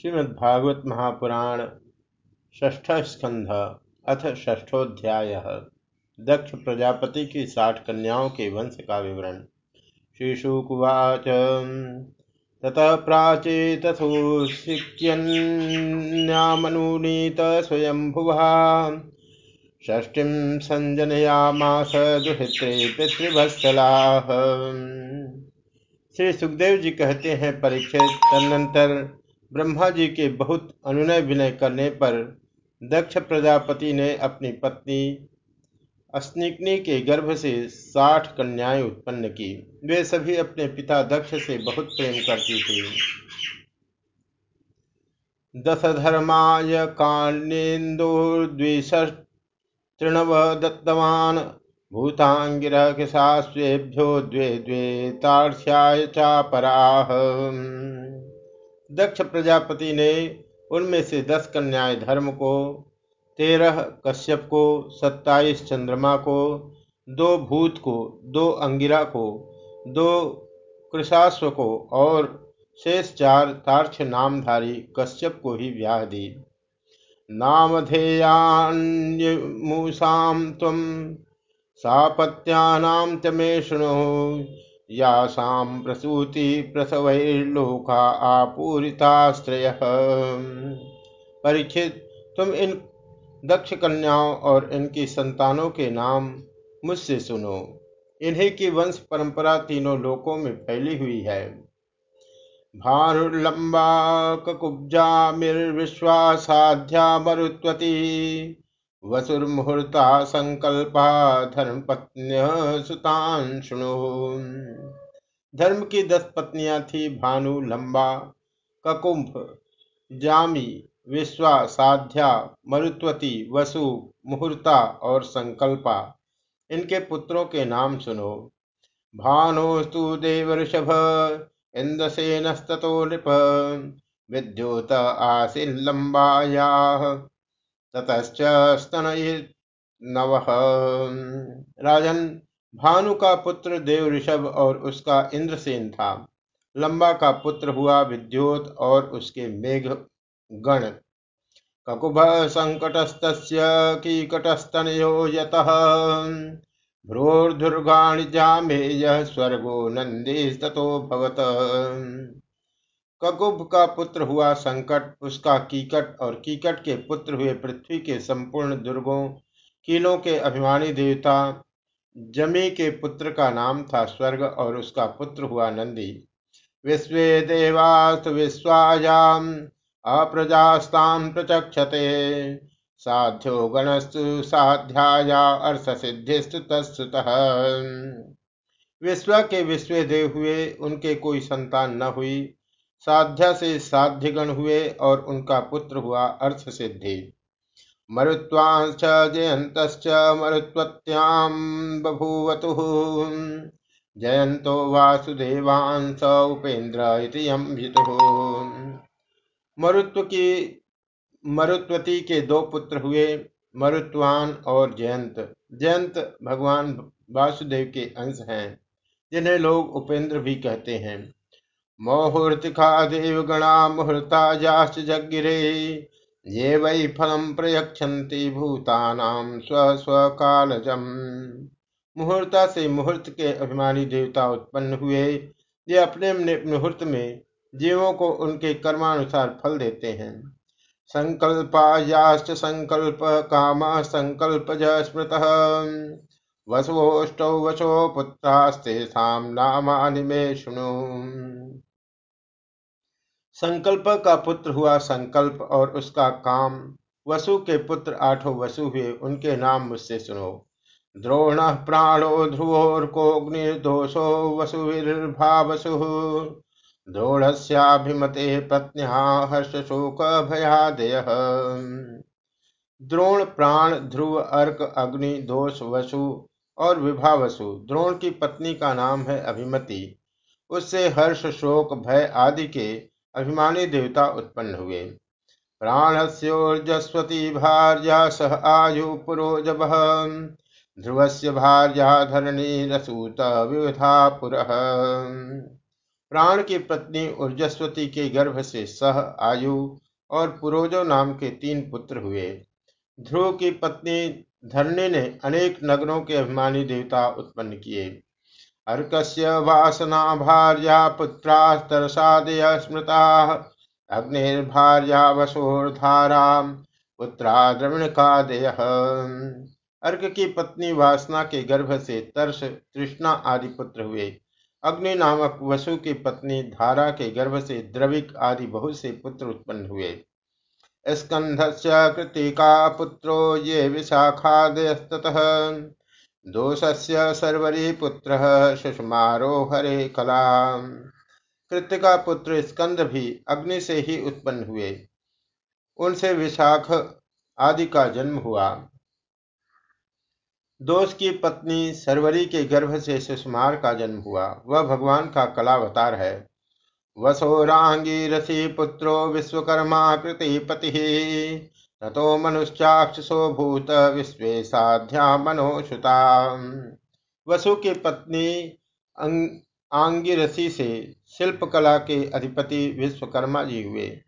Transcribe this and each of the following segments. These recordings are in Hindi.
श्रीमद्भागवत महापुराण ष्ठ स्कंध अथ ष्ठोध्याय दक्ष प्रजापति की साठ कन्याओं के वंश का विवरण। श्रीशुकुवाच, ततः प्राचेतथोऽन्यामनुनीत स्वयंभुवा। षष्टिं संजनयामास दुहित्रे पितृभत्सलाः श्री सुखदेव जी कहते हैं, परीक्षित तदनंतर ब्रह्मा जी के बहुत अनुनय विनय करने पर दक्ष प्रजापति ने अपनी पत्नी अस्निकनी के गर्भ से साठ कन्याएँ उत्पन्न की। वे सभी अपने पिता दक्ष से बहुत प्रेम करती थी। दस धर्माय तृणव दत्तवान भूतांगिरा किसास्वेभ्यो द्वे द्वे तार्ष्याय चापराह दक्ष प्रजापति ने उनमें से दस कन्याएँ धर्म को, तेरह कश्यप को, सत्ताईस चंद्रमा को, दो भूत को, दो अंगिरा को, दो कृषाश्व को और शेष चार तार्क्ष नामधारी कश्यप को ही व्याह दी। नामधेयान्यमूसाम तम सापत्यानाम च यासाम प्रसूति प्रसवैर्लोका आपूरिताश्रय। परीक्षित, तुम इन दक्ष कन्याओं और इनकी संतानों के नाम मुझसे सुनो। इन्हीं की वंश परंपरा तीनों लोकों में फैली हुई है। भानुर्लंबा ककुब्जा मिर्विश्वासाध्या मरुत्वती। वसुर्मुहूर्ता संकल्पा धर्मपत्न्य सुतान शुणु। धर्म की दस पत्नियाँ थी भानु, लंबा, ककुंभ, जामी, विश्वा, साध्या, मरुत्वती, वसु, मुहूर्ता और संकल्पा। इनके पुत्रों के नाम सुनो। भानोस्तु देव ऋषभ देवऋषभ इंद्रसेनस्तो नृप, विद्योत आसीन ततश्च नव। राजन, भानु का पुत्र देव ऋषभ और उसका इंद्रसेन था। लंबा का पुत्र हुआ विद्योत और उसके मेघ गण। ककुभ संकटस्त कीकटस्तनयो यत। भ्रोर्धुर्गाणि जामेय स्वर्गो नंदी भवत। ककुभ का पुत्र हुआ संकट, उसका कीकट और कीकट के पुत्र हुए पृथ्वी के संपूर्ण दुर्गों कीलों के अभिमानी देवता। जमी के पुत्र का नाम था स्वर्ग और उसका पुत्र हुआ नंदी। विश्व देवास्त विश्वायाम अप्रजास्तान प्रचक्षते। साध्यो गणस्तु साध्याया अर्थ सिद्धिस्तु विश्व के विश्व देव हुए, उनके कोई संतान न हुई। साध्या से साध्यगण हुए और उनका पुत्र हुआ अर्थ सिद्धि। मरुत्वांश्च जयंत मरुत्वत्याम बभूवतु। जयंतो वासुदेवांस उपेन्द्र मरुत्व की मरुत्वती के दो पुत्र हुए, मरुत्वान और जयंत। जयंत भगवान वासुदेव के अंश हैं, जिन्हें लोग उपेंद्र भी कहते हैं। मोहूर्तिका देवगणा मुहूर्ता जाश्च जगिरे ये वै फलम प्रयक्षन्ति भूतानाम स्व स्वकालजम। मुहूर्ता से मुहूर्त के अभिमानी देवता उत्पन्न हुए। ये अपने मुहूर्त में जीवों को उनके कर्मानुसार फल देते हैं। संकल्पायाश्च संकल्प काम संकल्प स्मृत। वसवोष्टौ वशो पुत्रास्ते नामानि मे शुणु। संकल्प का पुत्र हुआ संकल्प और उसका काम। वसु के पुत्र आठों वसु हुए, उनके नाम मुझसे सुनो। द्रोण प्राणो ध्रुवोर्कोग्निर्दोषो वसुर्भावसु द्रोणस्याभिमते पत्न्या हर्ष शोक भयादय। द्रोण, प्राण, ध्रुव, अर्क, अग्नि, दोष, वसु और विभावसु। द्रोण की पत्नी का नाम है अभिमति। उससे हर्ष, शोक, भय आदि के अभिमानी देवता उत्पन्न हुए। प्राणस्योर्जस्वती भार्या सह आयु पुरोजब ध्रुव से भार्या धरणी रसूत विविधा पुर। प्राण की पत्नी ऊर्जस्वती के गर्भ से सह आयु और पुरोजो नाम के तीन पुत्र हुए। ध्रुव की पत्नी धरणी ने अनेक नगरों के अभिमानी देवता उत्पन्न किए। अर्कस्य वासना भार्या पुत्रा तरसादय स्मृता। अग्निर्भार्या वसोर्धारा पुत्रा द्रविण कादय अर्क की पत्नी वासना के गर्भ से तर्ष तृष्णा आदि पुत्र हुए। अग्नि नामक वसु की पत्नी धारा के गर्भ से द्रविक आदि बहुत से पुत्र उत्पन्न हुए। स्कंधस्य कृतिका पुत्रो ये विशाखादयस्ततः दोषस्य सर्वरी पुत्र सुषमारो हरे कला कृतिका पुत्र स्कंद भी अग्नि से ही उत्पन्न हुए। उनसे विशाख आदि का जन्म हुआ। दोष की पत्नी सरवरी के गर्भ से सुषमार का जन्म हुआ। वह भगवान का कलावतार है। वसोरांगी रसी पुत्रो विश्वकर्मा कृतिपति ततो मनुष्चाक्षसो भूत विश्व साध्या मनोषुता वसु की पत्नी आंगिरसी से शिल्प कला के अधिपति विश्वकर्मा जी हुए।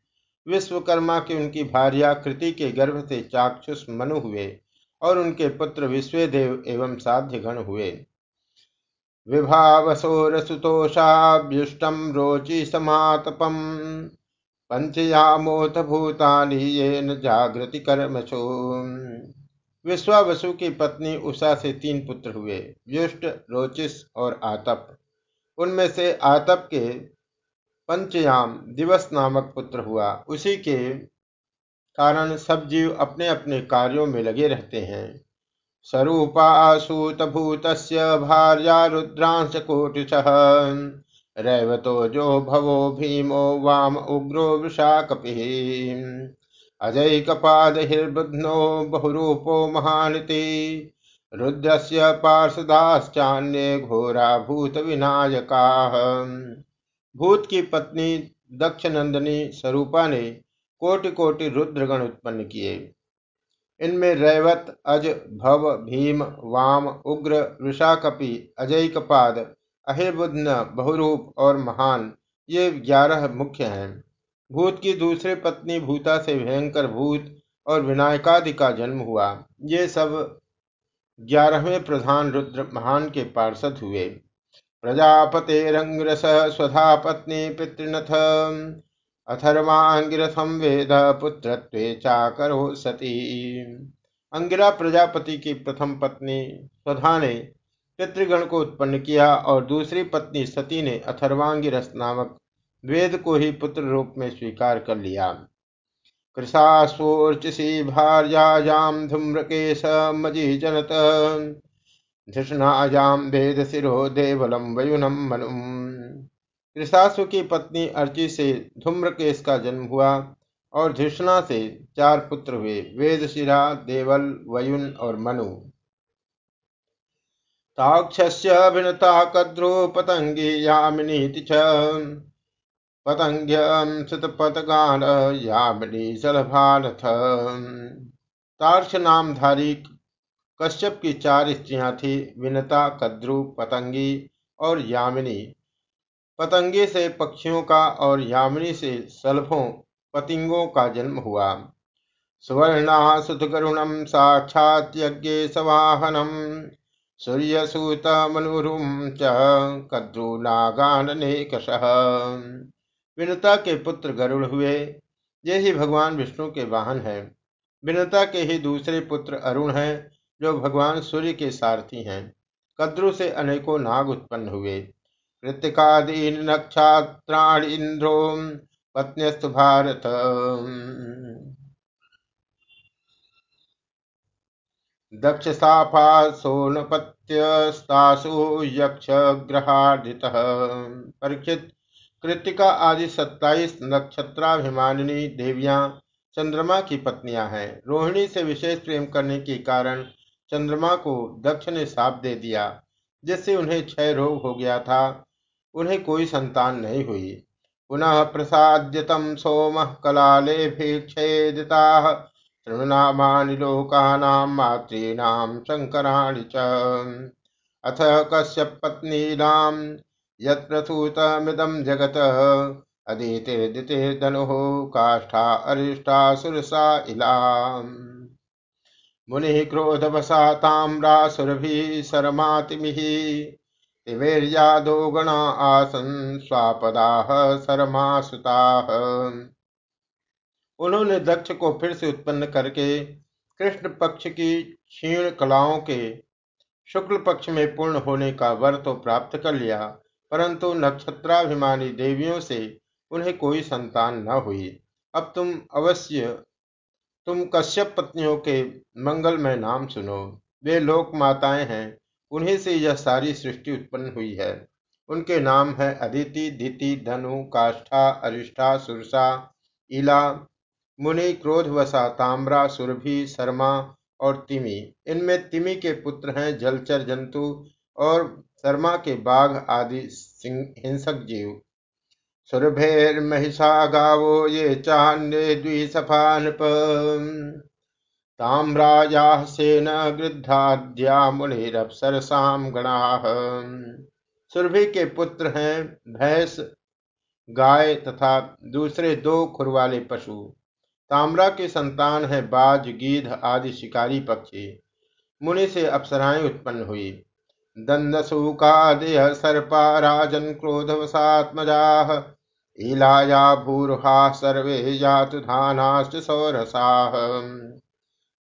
विश्वकर्मा की उनकी भार्या कृति के गर्भ से चाक्षुष मनु हुए और उनके पुत्र विश्वदेव एवं साध्य गण हुए। विभावसोरसुतोषाभ्युष्टम रोचि समातपम। पंचयामोत भूतानि येन जागृति कर्मशो विश्वावसु की पत्नी उषा से तीन पुत्र हुए व्युष्ट रोचिस और आतप। उनमें से आतप के पंचयाम दिवस नामक पुत्र हुआ। उसी के कारण सब जीव अपने अपने कार्यों में लगे रहते हैं। स्वरूपासूतभूत भार्या रुद्रांश कोटिश रैवतो जो भवो भीमो वाम उग्रो वृषाकपि अजय कपाद हिर्बुध्नो बहुरूपो महानिति। रुद्रस्य पार्षदाश्चान्ये घोरा भूत विनायका भूत की पत्नी दक्ष नंदनी स्वरूपा ने कोटि कोटि रुद्रगण उत्पन्न किए। इनमें रैवत, अज, भव, भीम, वाम, उग्र वृषाकपि अजय कपाद अहिर्बुद्न बहुरूप और महान, ये ग्यारह मुख्य हैं। भूत की दूसरी पत्नी भूता से भयंकर भूत और विनायकादि का जन्म हुआ। ये सब ग्यारहवें प्रधान रुद्र महान के पार्षद हुए। प्रजापते रंग्रस स्वधा पत्नी पितृनथ। अथर्वांगिरसम वेद पुत्र चाकरो सती। अंगिरा प्रजापति की प्रथम पत्नी स्वधा ने पितृगण को उत्पन्न किया और दूसरी पत्नी सती ने अथर्वांगी रस नामक वेद को ही पुत्र रूप में स्वीकार कर लिया। कृषास्वोर्चिसी भार्याजाम धूम्रकेश मजी जनत धृष्णायाम वेद शिरो देवलम वयुनम मनुम कृषासु की पत्नी अर्ची से धूम्रकेश का जन्म हुआ और धृष्णा से चार पुत्र हुए, वेदशिरा, देवल, वयुन और मनु। ताक्षस्यभिनता कद्रो पतंगी यामिनीति च। पतंग्यम यामिनी सलभानथ तार्क्ष नामधारी कश्यप की चार स्त्रियाँ थी, विनता, कद्रु, पतंगी और यामिनी। पतंगे से पक्षियों का और यामिनी से सल्फों, पतिंगों का जन्म हुआ। सुवर्णा सुतगरुणम साक्षात यज्ञ सवाहनम सूर्यसूत मनुरुम च कद्रु नागाननेकश। विनता के पुत्र गरुड़ हुए, ये ही भगवान विष्णु के वाहन हैं। विनता के ही दूसरे पुत्र अरुण हैं, जो भगवान सूर्य के सारथी हैं। कद्रु से अनेकों नाग उत्पन्न हुए। कृतिकादीन नक्षत्राणि इंद्रो, पत्न्यस्तु भारत दक्ष साफा सोनपत्यस्तासु यक्ष ग्रहादितः परीक्षित, कृतिका आदि सत्ताईस नक्षत्राभिमानिनी देवियाँ चंद्रमा की पत्नियाँ हैं। रोहिणी से विशेष प्रेम करने के कारण चंद्रमा को दक्ष ने साप दे दिया, जिससे उन्हें क्षय रोग हो गया था। उन्हें कोई संतान नहीं हुई। पुनः प्रसाद्यतम सोम कलाले भिक्षेदिता तृणामानि लोकानां मातॄणां शङ्कराणि च। अथ कश्यप पत्नीनां यत्प्रसूतमिदं जगत अदितिर्दितिर्धनुः काष्ठा अरिष्टा सुरसा, इला। मुनिः क्रोधवसा तिमिर्यादो गणा आसन स्वापदाह सरमासुताः। उन्होंने दक्ष को फिर से उत्पन्न करके कृष्ण पक्ष की क्षीण कलाओं के शुक्ल पक्ष में पूर्ण होने का वर तो प्राप्त कर लिया, परंतु नक्षत्राभिमानी देवियों से उन्हें कोई संतान न हुई। अब तुम अवश्य, तुम कश्यप पत्नियों के मंगलमय नाम सुनो। वे लोक माताएँ हैं, उन्हीं से यह सारी सृष्टि उत्पन्न हुई है। उनके नाम है अदिति, दिति, धनु, काष्ठा, अरिष्ठा, सुरसा, इला मुनि क्रोधवसा ताम्रा, सुरभि, शर्मा और तिमी। इनमें तिमी के पुत्र हैं जलचर जंतु और शर्मा के बाघ आदि हिंसक जीव। सुरभेर महिषा गावो ये चान्य द्विसफा नृप ताम्राया सेन गृद्धाद्या मुनिरपसरसाम गणा सुरभि के पुत्र हैं भैंस गाय तथा दूसरे दो खुरवाले पशु। ताम्रा के संतान है बाज, गीध आदि शिकारी पक्षी। मुनि से अप्सराएँ उत्पन्न हुई। दंदसूकादय सर्पा राजन क्रोधवसात्मजा ईलाया भूरुहा सर्वे जातुधानाश्च सौरसाह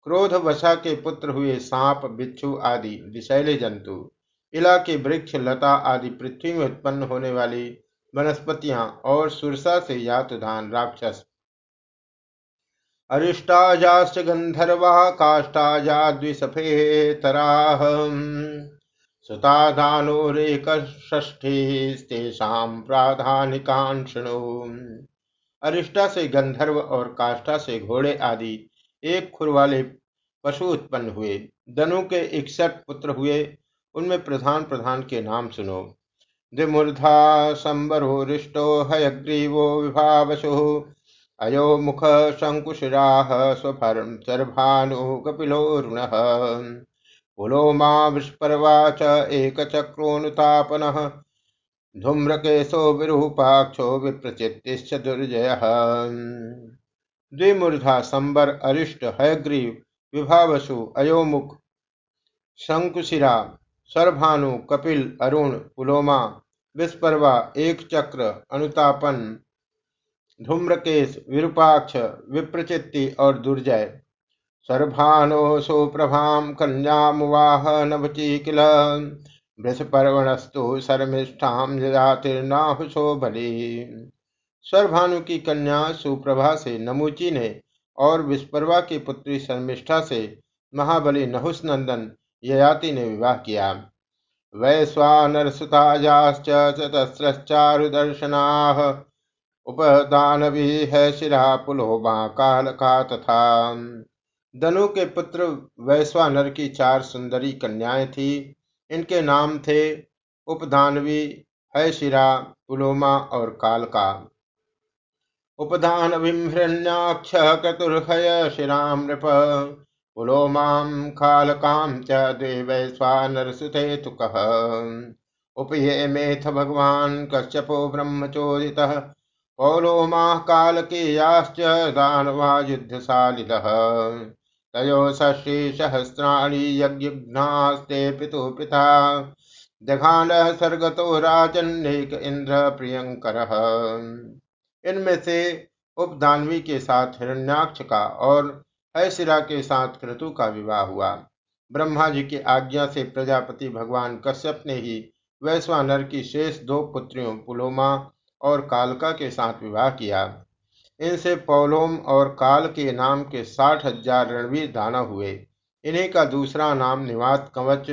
क्रोध वशा के पुत्र हुए सांप, बिच्छू आदि विशैले जंतु। इला के वृक्ष, लता आदि पृथ्वी में उत्पन्न होने वाली वनस्पतियाँ और सुरसा से यातुधान राक्षस अरिष्टाजाश्च गन्धर्वा काष्ठाजा द्विसफेतराः सुतादानोरेकषष्ठीस्तेषां प्राधानिकान् शृणु। अरिष्टा से गंधर्व और काष्ठा से घोड़े आदि एक खुर वाले पशु उत्पन्न हुए दनु के इकसठ पुत्र हुए, उनमें प्रधान प्रधान के नाम सुनो। दिमूर्धा संबरोरिष्टो, हयग्रीवो विभावशु अयो मुख शङ्कुशिराः स्वफर्मचर्भानु कपिलोरुणः पुलोमा विस्पर्वा च एकचक्रोऽनुतापनः धूम्रकेशो विरूपाक्षो विप्रचित्तिश्च दुर्जयः। द्विमूर्धा संबर अरिष्ट हयग्रीव विभावसु अयोमुख शंकुशिरा सर्भानु कपिल अरुण पुलोमा विस्पर्वा एक चक्र अनुतापन धूम्रकेश, विरूपाक्ष, विप्रचित्ति और दुर्जय। सर्भानो सुप्रभाम कन्यामुवाह नवची किल वृषपर्वणस्तु शर्मिष्ठाम जातिर्नाहुषो बलि। स्वरभानु की कन्या सुप्रभा से नमुची ने और विस्परवा की पुत्री शर्मिष्ठा से महाबली नहुस नंदन ययाति ने विवाह किया। वैश्वानर सुतायाश्च चतस्रश्चारुदर्शना उपदानवी है शिरा पुलोमा काल का तथा। दनु के पुत्र वैश्वानर की चार सुंदरी कन्याएँ थी। इनके नाम थे उपदानवी, है शिरा, पुलोमा और काल का उपदान हिरण्याक्ष क्रतुर्हय शिराम नृप पुलोमाम कालकाम च द्वे वैश्वानर सुते तुक उपये मेथ भगवान कश्यपो ब्रह्मचोदितः। पौलोमाः कालकेयाश्च दानवा युद्धशालिनः तयो षष्टिसहस्राणि यज्ञघ्नास्ते पितुः पिता। जघानः सर्गतो राजन्नेक इंद्र प्रियंकर इनमें से उपदानवी के साथ हिरण्याक्ष का और ऐशिरा के साथ क्रतु का विवाह हुआ। ब्रह्मा जी की आज्ञा से प्रजापति भगवान कश्यप ने ही वैश्वानर की शेष दो पुत्रियों पुलोमा और कालका के साथ विवाह किया। इनसे पौलोम और काल के नाम के साठ हज़ार रणवीर दानव हुए। इन्हीं का दूसरा नाम निवात कवच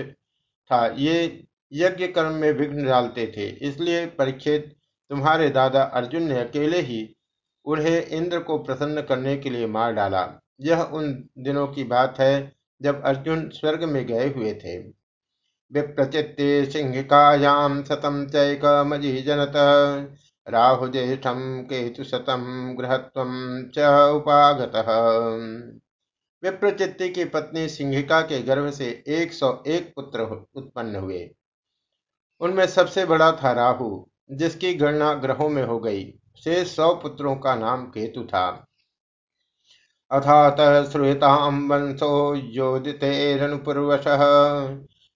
था। ये यज्ञ कर्म में विघ्न डालते थे। इसलिए परीक्षित तुम्हारे दादा अर्जुन ने अकेले ही उन्हें इंद्र को प्रसन्न करने के लिए मार डाला। यह उन दिनों की बात है जब अर्जुन स्वर्ग में गए हुए थे। विप्रचित विप्रचित्ते सिंहिकायाम सतम जनत। राहुज्येष्ठं केतुशतं गृहत्वं च उपागतः। विप्रचित्ति की पत्नी सिंहिका के गर्भ से एक सौ एक पुत्र उत्पन्न हुए। उनमें सबसे बड़ा था राहु, जिसकी गणना ग्रहों में हो गई। शेष सौ पुत्रों का नाम केतु था। अथात श्रूयताम वंशो योदितेरनुपूर्वश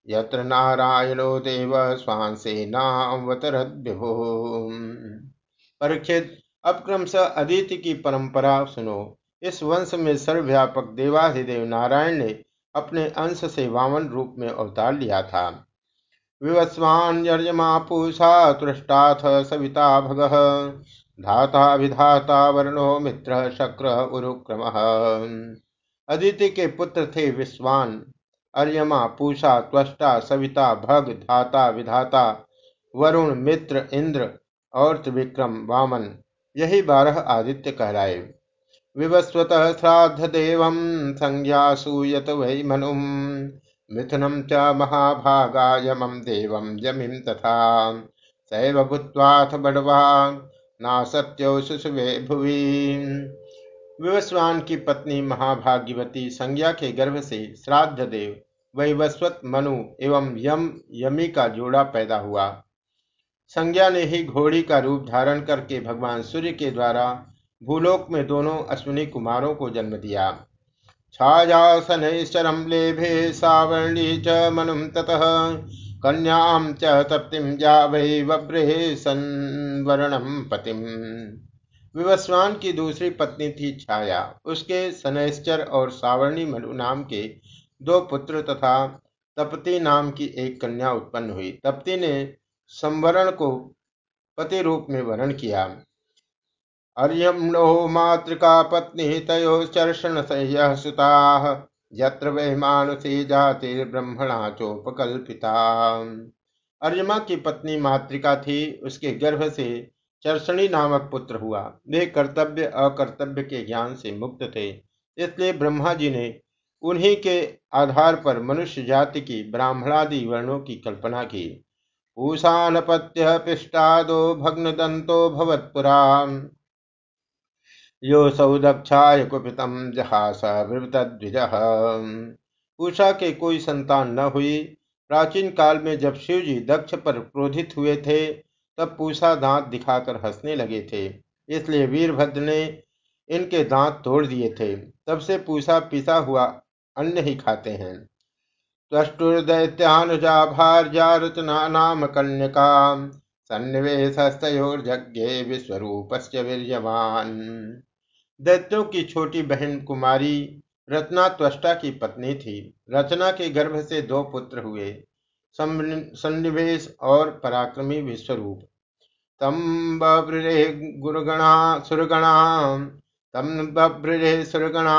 यत्र नारायणो देव स्वांसेनावतरद्विभु परीक्षित, अब क्रमशः अदिति की परंपरा सुनो। इस वंश में सर्वव्यापक देवाधिदेव नारायण ने अपने अंश से वामन रूप में अवतार लिया था। विवस्वान्यर्यमा पूषा तुष्टाथ सविता भग। धाता विधाता वर्णो मित्र शक्र उरुक्रम। अदिति के पुत्र थे विश्वान अर्यमा, पूषा, त्वष्टा, सविता, भग, धाता, विधाता, वरुण, मित्र, इंद्र और त्रिविक्रम, वामन। यही बारह आदित्य कहलाए। विवस्वत श्राद्ध देव संज्ञासूयत वै मनु। मिथुनम च महाभागा देवं जमिं तथा। सैव भूत्वाथ बड़वा ना सत्यो सुषुवे भुवि विवस्वान की पत्नी महाभाग्यवती संज्ञा के गर्भ से श्राद्ध देव वैवस्वत मनु एवं यम यमी का जोड़ा पैदा हुआ। संज्ञा ने ही घोड़ी का रूप धारण करके भगवान सूर्य के द्वारा भूलोक में दोनों अश्विनी कुमारों को जन्म दिया। छायासनैश्चरम लेभे सावर्णी च मनुम ततः कन्याम च तप्तिम जा वै वब्रे संवरणम पतिम। विवस्वान की दूसरी पत्नी थी छाया। उसके सनैश्चर और सावर्णी मनु नाम के दो पुत्र तथा तपति नाम की एक कन्या उत्पन्न हुई। तप्ति ने संवरण को पति रूप में वर्ण किया। अर्यमणो मातृका पत्नी तयो चर्षण सुता, यत्र वै मानुषी जाति ब्रह्मणा चोपकल्पिता। अर्यमा की पत्नी मातृका थी। उसके गर्भ से चर्षणी नामक पुत्र हुआ। वे कर्तव्य, अकर्तव्य के ज्ञान से मुक्त थे। इसलिए ब्रह्मा जी ने उन्हीं के आधार पर मनुष्य जाति की ब्राह्मणादि वर्णों की कल्पना की। ऊषानपत्य पिष्टादो भग्नदन्तो भवत्पुरा योऽसौ दक्षाय कुपितम जहास द्विज उषा के कोई संतान न हुई। प्राचीन काल में जब शिव जी दक्ष पर क्रोधित हुए थे तब पूषा दांत दिखाकर हंसने लगे थे। इसलिए वीरभद्र ने इनके दांत तोड़ दिए थे। तब से पूषा पिसा हुआ अन्न ही खाते हैं। त्वष्टुर्दैत्यानुजा भार्या रचना नाम कन्यका सन्निवेशस्तयोर्यज्ञे विश्वरूपस्य वीर्यवान। दैत्यों की छोटी बहन कुमारी रत्ना त्वष्टा की पत्नी थी। रचना के गर्भ से दो पुत्र हुए। सन्निवेश और पराक्रमी विश्वरूप। तम बृरे गुरुगणा, सुरगणा। तम बभ्रे सुरगणा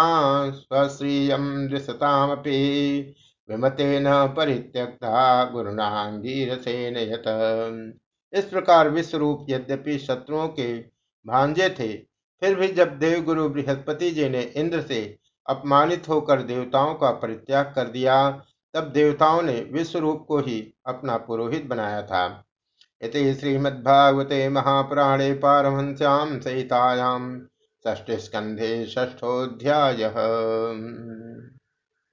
स्वश्रियम दृशतामपि विमतेन परित्यक्ता गुरुनांगीरसेन यत इस प्रकार विश्वरूप यद्यपि शत्रुओं के भांजे थे, फिर भी जब देवगुरु बृहस्पति जी ने इंद्र से अपमानित होकर देवताओं का परित्याग कर दिया तब देवताओं ने विश्वरूप को ही अपना पुरोहित बनाया था। इति श्रीमद्भागवते महापुराणे पारमहंस्याम सहितायाम ष्ठे स्कंधे ष्ठोध्याय